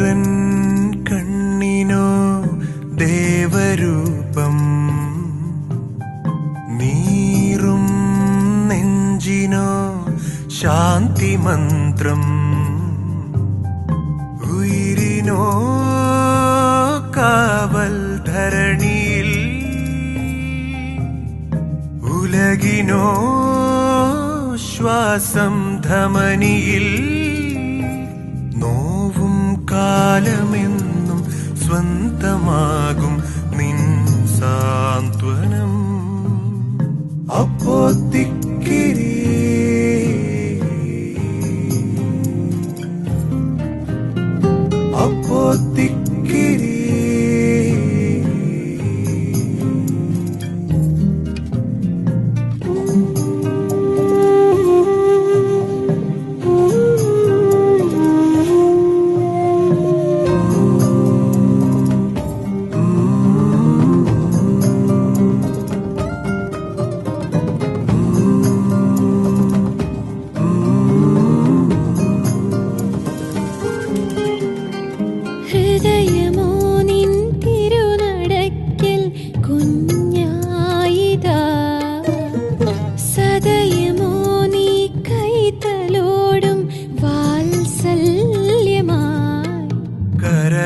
ധീരൻ കണ്ണിനോ ദേവരൂപം. നീറും നെഞ്ചിനോ ശാന്തി മന്ത്രം ഉയിരിനോ കാവൽ ധരണിയിൽ. ഉലകിനോ ശ്വാസം ധമനിയിൽ. കാലമെന്നും സ്വന്തമാകും നിൻ സാന്ത്വനം. അപ്പോ തിക്കിരി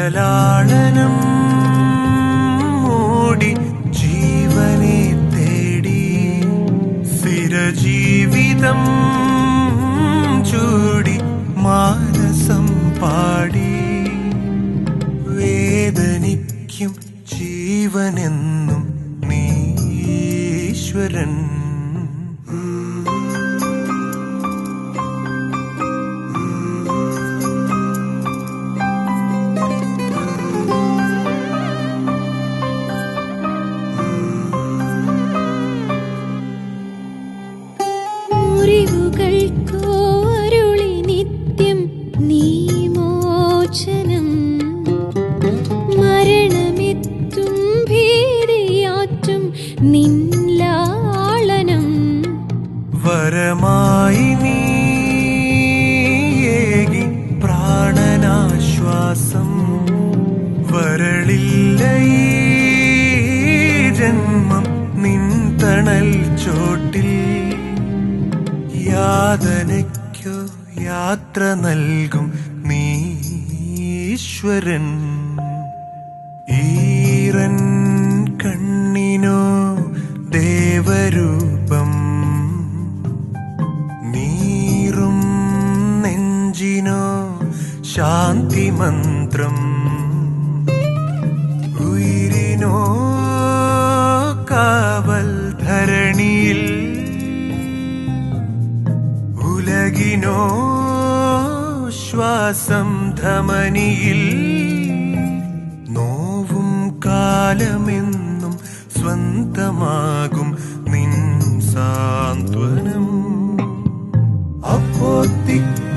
കരലാളനം മൂടി ജീവനെ തേടി സ്ഥിരജീവിതം ചൂടി മാനസം പാടി. വേദനിക്കും ജീവനെന്നും നീശ്വരൻ ജന്മം നിൻ തണൽ ചോട്ടിൽ. യാതനയ്ക്കു യാത്ര നൽകും നീശ്വരൻ. ഈറൻ കണ്ണിനോ ദേവരൂപം. നീറും നെഞ്ചിനോ ശാന്തി മന്ത്രം ഉലകിനോ ശ്വാസം ധമനിയിൽ നോവും കാലമെന്നും സ്വന്തമാകും നിൻ സാന്ത്വനം. അപ്പോത്തിക്ക്